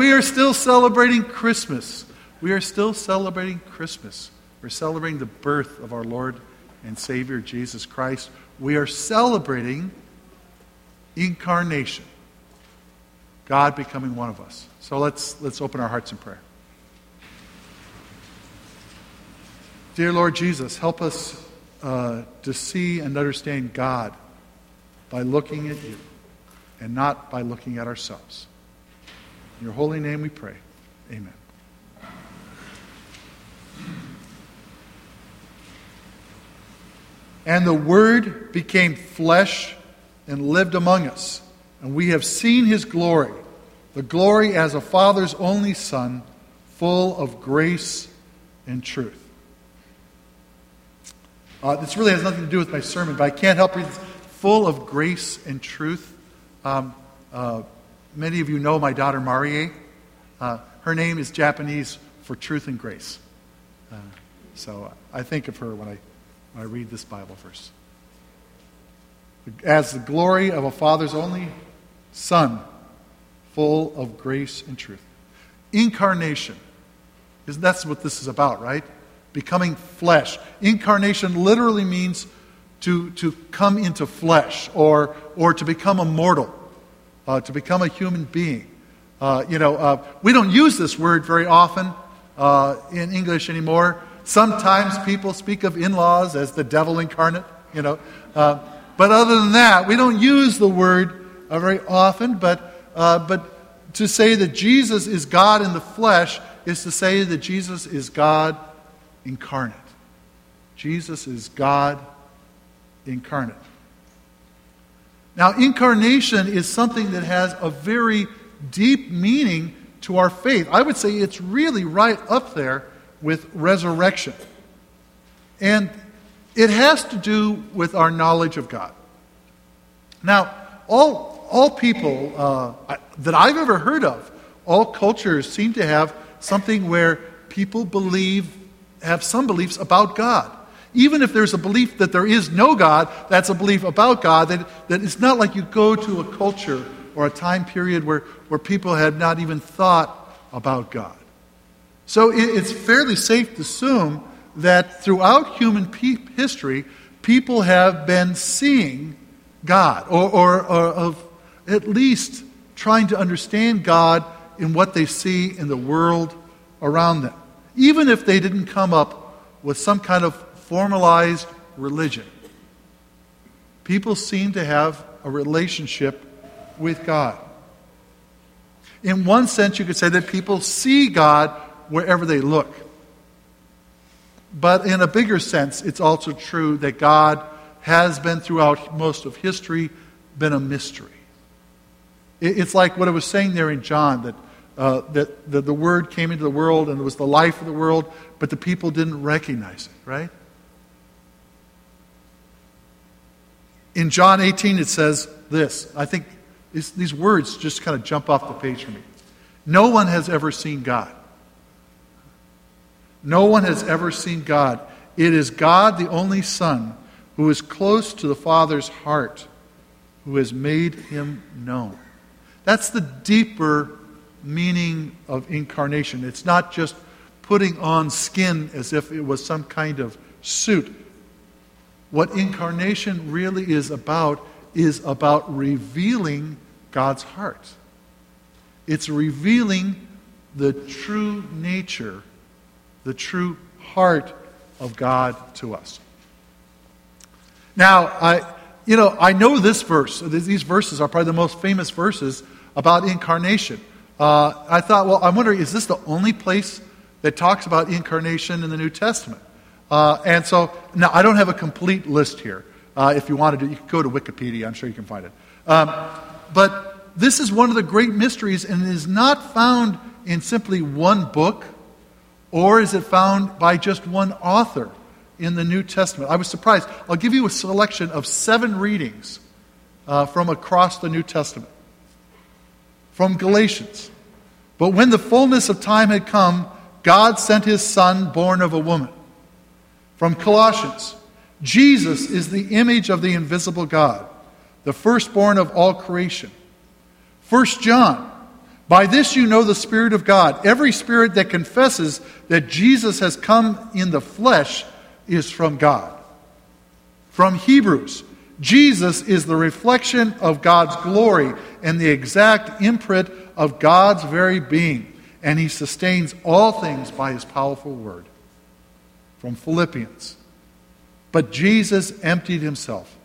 we are still celebrating Christmas. We are still celebrating Christmas. We're celebrating the birth of our Lord and Savior Jesus Christ. We are celebrating incarnation. God becoming one of us. So let's, let's open our hearts in prayer. Dear Lord Jesus, help us uh, to see and understand God by looking at you and not by looking at ourselves. In your holy name we pray. Amen. And the Word became flesh and lived among us. And we have seen his glory, the glory as a Father's only Son, full of grace and truth. Uh, this really has nothing to do with my sermon, but I can't help it. Full of grace and truth. Um, uh, many of you know my daughter Marie. Uh, her name is Japanese for truth and grace. Uh, so I think of her when I, when I read this Bible verse. As the glory of a Father's only Son, full of grace and truth. Incarnation. Isn't that's what this is about, right? Becoming flesh. Incarnation literally means to, to come into flesh or, or to become a mortal, uh, to become a human being. Uh, you know, uh, we don't use this word very often uh, in English anymore. Sometimes people speak of in laws as the devil incarnate, you know. Uh, but other than that, we don't use the word very often. But, but to say that Jesus is God in the flesh is to say that Jesus is God incarnate. Jesus is God incarnate. Now, incarnation is something that has a very deep meaning to our faith. I would say it's really right up there with resurrection. And it has to do with our knowledge of God. Now, all, all people uh, that I've ever heard of, all cultures seem to have something where people believe, have some beliefs about God. Even if there's a belief that there is no God, that's a belief about God, that, that it's not like you go to a culture or a time period where, where people had not even thought about God. So it, it's fairly safe to assume that throughout human pe- history, people have been seeing God or, or, or of at least trying to understand God in what they see in the world around them, even if they didn't come up with some kind of formalized religion. People seem to have a relationship with God. In one sense, you could say that people see God wherever they look. But in a bigger sense, it's also true that God has been throughout most of history been a mystery. It's like what I was saying there in John that, uh, that, that the Word came into the world and it was the life of the world, but the people didn't recognize it, right? In John 18, it says this. I think these, words just kind of jump off the page for me. No one has ever seen God. No one has ever seen God. It is God, the only Son, who is close to the Father's heart, who has made him known. That's the deeper meaning of incarnation. It's not just putting on skin as if it was some kind of suit. What incarnation really is about is about revealing God's heart. It's revealing the true nature, the true heart of God to us. Now, I, you know, I know this verse. These verses are probably the most famous verses about incarnation. Uh, I thought, well, I'm wondering, is this the only place that talks about incarnation in the New Testament? Uh, and so, now I don't have a complete list here. Uh, if you wanted to, you could go to Wikipedia. I'm sure you can find it. Um, but this is one of the great mysteries, and it is not found in simply one book, or is it found by just one author in the New Testament. I was surprised. I'll give you a selection of seven readings uh, from across the New Testament. From Galatians. But when the fullness of time had come, God sent his Son, born of a woman. From Colossians. Jesus is the image of the invisible God, the firstborn of all creation. First John. By this you know the Spirit of God. Every spirit that confesses that Jesus has come in the flesh is from God. From Hebrews, Jesus is the reflection of God's glory and the exact imprint of God's very being, and he sustains all things by his powerful word. From Philippians, but Jesus emptied himself,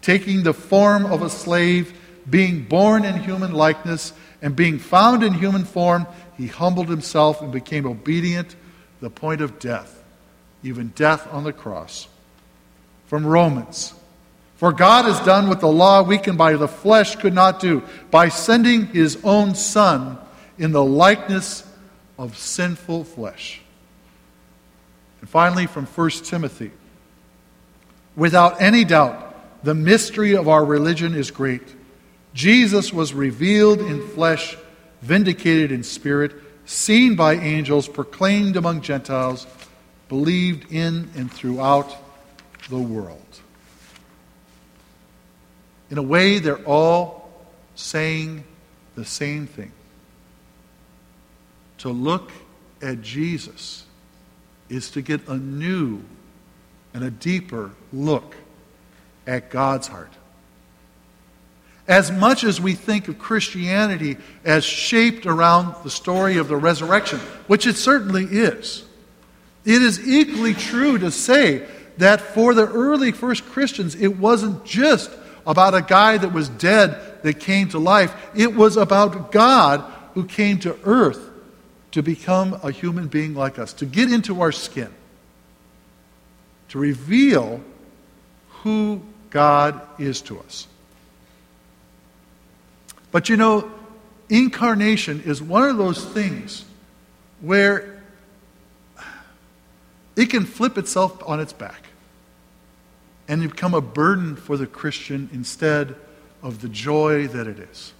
taking the form of a slave, being born in human likeness and being found in human form, he humbled himself and became obedient to the point of death, even death on the cross. From Romans. For God has done what the law, weakened by the flesh, could not do, by sending his own Son in the likeness of sinful flesh. And finally, from 1 Timothy. Without any doubt, the mystery of our religion is great. Jesus was revealed in flesh, vindicated in spirit, seen by angels, proclaimed among Gentiles, believed in and throughout the world. In a way, they're all saying the same thing. To look at Jesus is to get a new and a deeper look at God's heart. As much as we think of Christianity as shaped around the story of the resurrection, which it certainly is, it is equally true to say that for the early first Christians, it wasn't just about a guy that was dead that came to life, it was about God who came to earth to become a human being like us, to get into our skin, to reveal who God is to us. But you know, incarnation is one of those things where it can flip itself on its back and become a burden for the Christian instead of the joy that it is.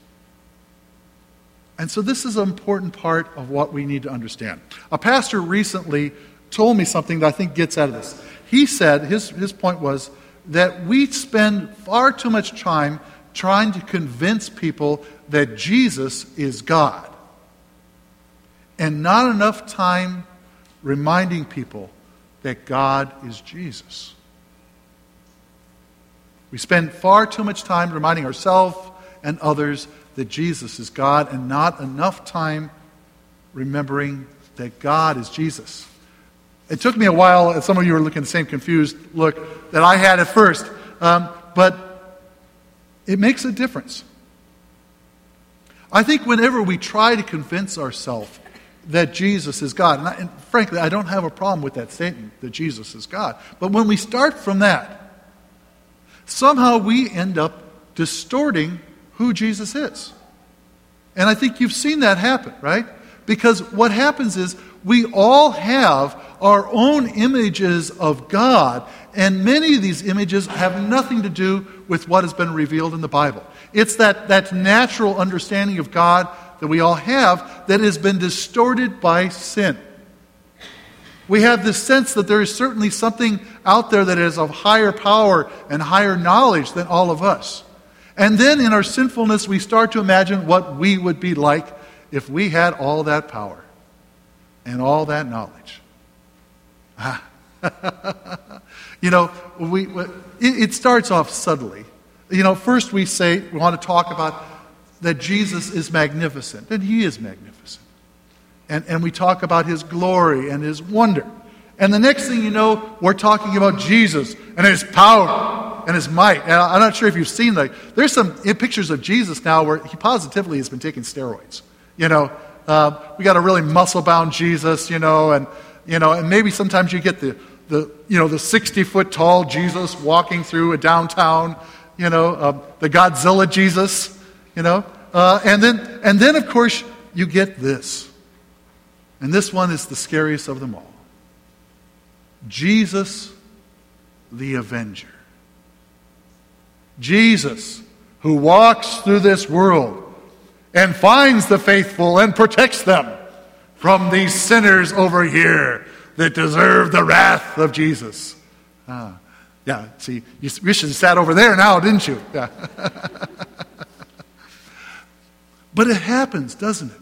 And so, this is an important part of what we need to understand. A pastor recently told me something that I think gets out of this. He said, his, his point was that we spend far too much time trying to convince people that Jesus is God. And not enough time reminding people that God is Jesus. We spend far too much time reminding ourselves and others that Jesus is God, and not enough time remembering that God is Jesus. It took me a while, and some of you are looking the same confused look that I had at first, um, but it makes a difference. I think whenever we try to convince ourselves that Jesus is God, and, I, and, frankly, I don't have a problem with that statement that Jesus is God, but when we start from that, somehow we end up distorting who Jesus is. And I think you've seen that happen, right? Because what happens is we all have our own images of God, and many of these images have nothing to do with what has been revealed in the Bible. It's that, that natural understanding of God that we all have that has been distorted by sin. We have this sense that there is certainly something out there that is of higher power and higher knowledge than all of us. And then in our sinfulness, we start to imagine what we would be like if we had all that power and all that knowledge. you know, we, it, it starts off subtly. You know, first we say, we want to talk about that Jesus is magnificent, and he is magnificent. And, and we talk about his glory and his wonder. And the next thing you know, we're talking about Jesus and his power and his might. And I'm not sure if you've seen, like, there's some pictures of Jesus now where he positively has been taking steroids. You know, uh, we got a really muscle bound Jesus, you know, and you know, and maybe sometimes you get the, the you know, the 60 foot tall Jesus walking through a downtown, you know, uh, the Godzilla Jesus, you know. Uh, and, then, and then, of course, you get this. And this one is the scariest of them all Jesus, the Avenger. Jesus, who walks through this world and finds the faithful and protects them from these sinners over here that deserve the wrath of Jesus. Ah, yeah, see, you should you sat over there now, didn't you? Yeah. but it happens, doesn't it?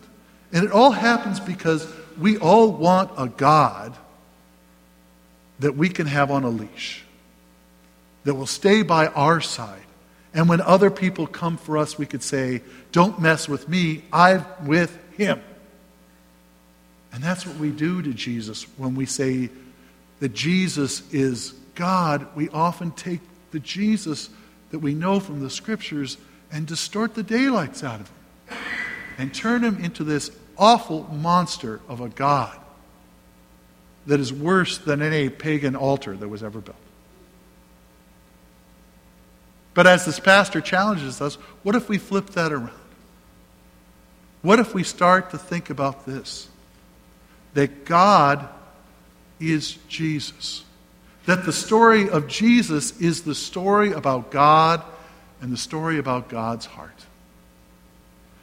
And it all happens because we all want a God that we can have on a leash, that will stay by our side. And when other people come for us, we could say, Don't mess with me, I'm with him. And that's what we do to Jesus when we say that Jesus is God. We often take the Jesus that we know from the scriptures and distort the daylights out of him and turn him into this awful monster of a God that is worse than any pagan altar that was ever built. But as this pastor challenges us, what if we flip that around? What if we start to think about this? That God is Jesus. That the story of Jesus is the story about God and the story about God's heart.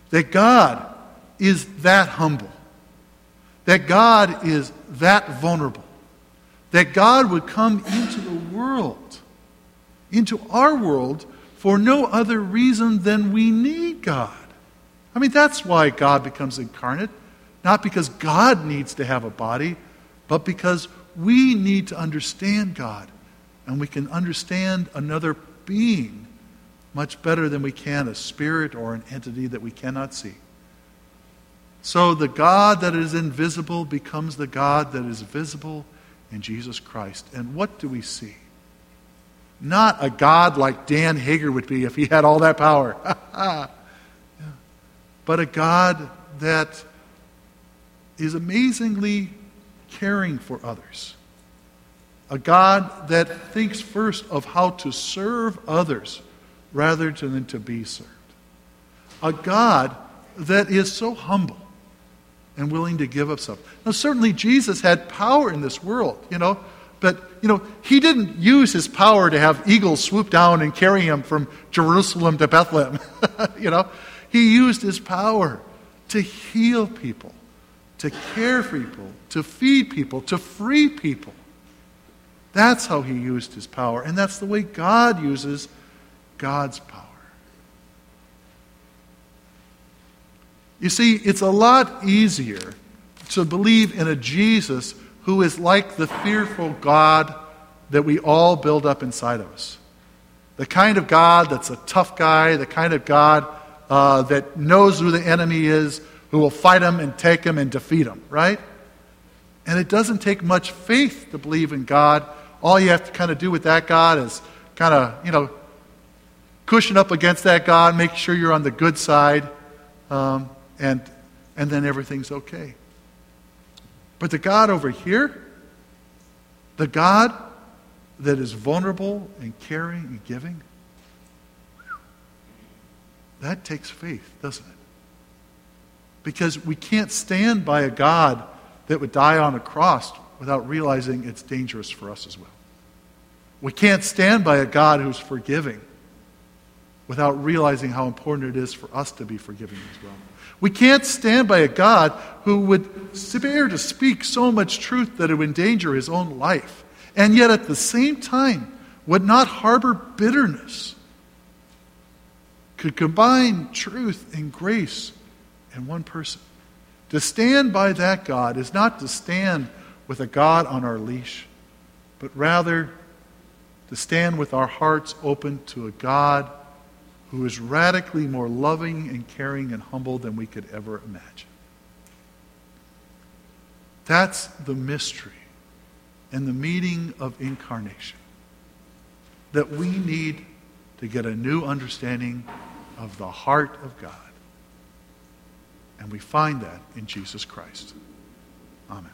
That God is that humble. That God is that vulnerable. That God would come into the world, into our world, for no other reason than we need God. I mean, that's why God becomes incarnate. Not because God needs to have a body, but because we need to understand God. And we can understand another being much better than we can a spirit or an entity that we cannot see. So the God that is invisible becomes the God that is visible in Jesus Christ. And what do we see? Not a God like Dan Hoeger would be if he had all that power, but a God that is amazingly caring for others. A God that thinks first of how to serve others rather than to be served. A God that is so humble and willing to give up something. Now, certainly Jesus had power in this world, you know, but, you know, he didn't use his power to have eagles swoop down and carry him from Jerusalem to Bethlehem, you know. He used his power to heal people, to care for people, to feed people, to free people. That's how he used his power, and that's the way God uses God's power. You see, it's a lot easier to believe in a Jesus who is like the fearful God that we all build up inside of us. The kind of God that's a tough guy, the kind of God uh, that knows who the enemy is, who will fight him and take him and defeat him, right? And it doesn't take much faith to believe in God. All you have to kind of do with that God is kind of, you know, cushion up against that God, make sure you're on the good side. Um, and, and then everything's okay. But the God over here, the God that is vulnerable and caring and giving, that takes faith, doesn't it? Because we can't stand by a God that would die on a cross without realizing it's dangerous for us as well. We can't stand by a God who's forgiving without realizing how important it is for us to be forgiving as well. We can't stand by a God who would spare to speak so much truth that it would endanger his own life, and yet at the same time would not harbor bitterness, could combine truth and grace in one person. To stand by that God is not to stand with a God on our leash, but rather to stand with our hearts open to a God who is radically more loving and caring and humble than we could ever imagine. That's the mystery and the meaning of incarnation. That we need to get a new understanding of the heart of God. And we find that in Jesus Christ. Amen.